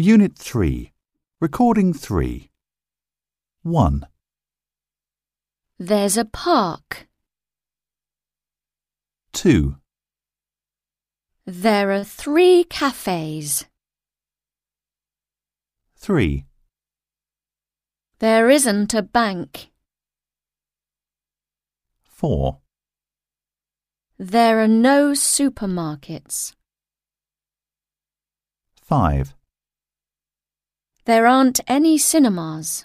Unit 3. Recording 3. 1, There's a park. 2, There are three cafes. 3, There isn't a bank. 4, There are no supermarkets. 5, There aren't any cinemas.